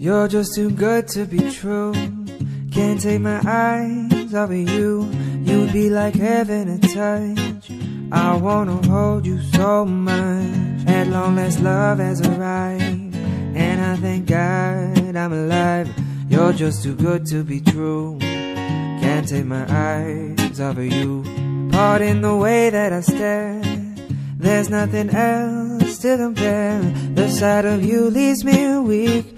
You're just too good to be true. Can't take my eyes off of you. You'd be like heaven to touch. I wanna hold you so much. At long last, love has arrived. And I thank God I'm alive. You're just too good to be true. Can't take my eyes off of you. Pardon the way that I stare. There's nothing else to compare. The sight of you leaves me weak.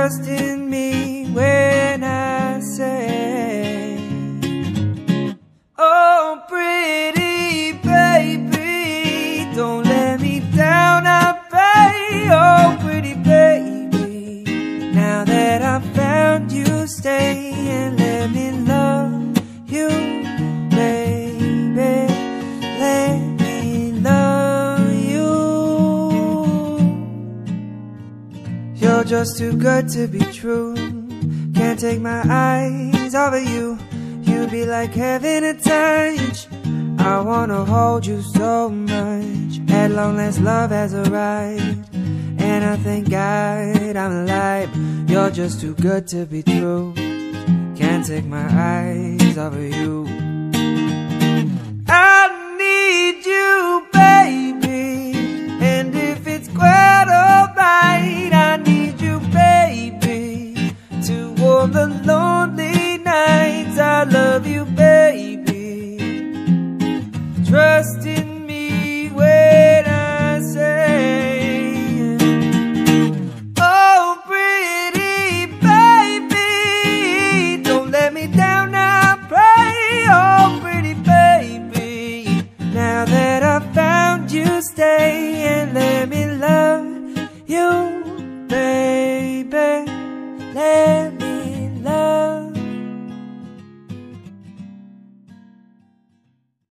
Trust in me when I say, Oh, pretty baby, don't let me down, I. Oh, pretty baby, now that I found you, stay and let me just too good to be true. Can't take my eyes off of you. You'd be like heaven touch. I wanna hold you so much. At long last, love has arrived. And I thank God I'm alive. You're just too good to be true. Can't take my eyes off of you. on the lonely nights. I love you baby. Trust